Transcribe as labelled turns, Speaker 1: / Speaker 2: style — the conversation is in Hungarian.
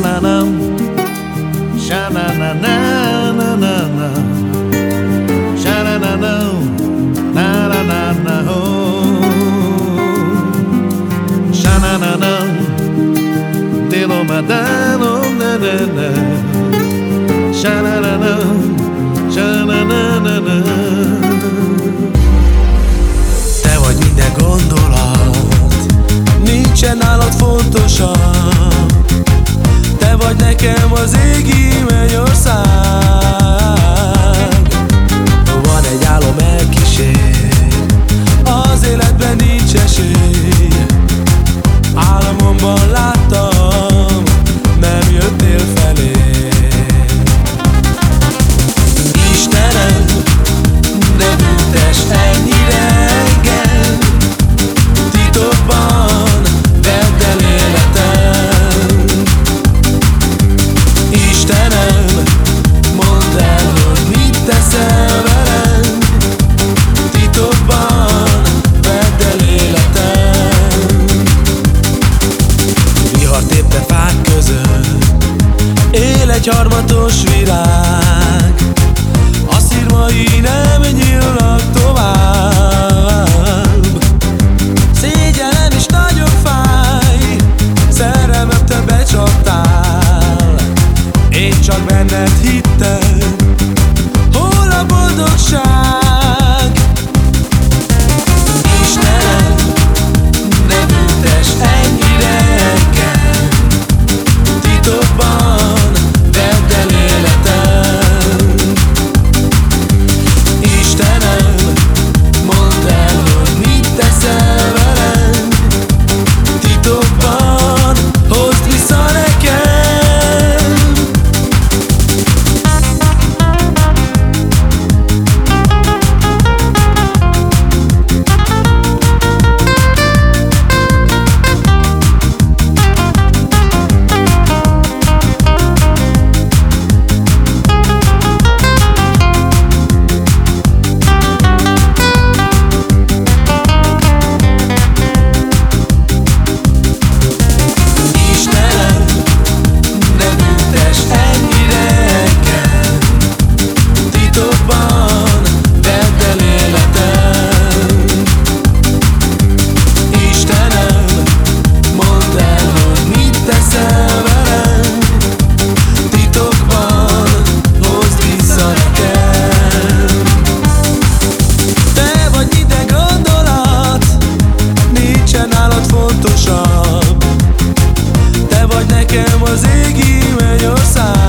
Speaker 1: Sha-na-na-na Sha-na-na-na-na-na Sha-na-na-na Na-na-na-na Sha-na-na-na. Dilo-ma-da-lo-na-na-na Sha-na-na-na. Sha-na-na-na-na
Speaker 2: Te vagy minden gondolat. Nincsen nálad fontosabb nekem az égi mennyország egy harmatos virág. A szirmai nem nyílnak tovább. Szégyelem is nagyon fáj Szerelmem te becsaptál. Én csak benned hittem będziemy zigi, będziemy sam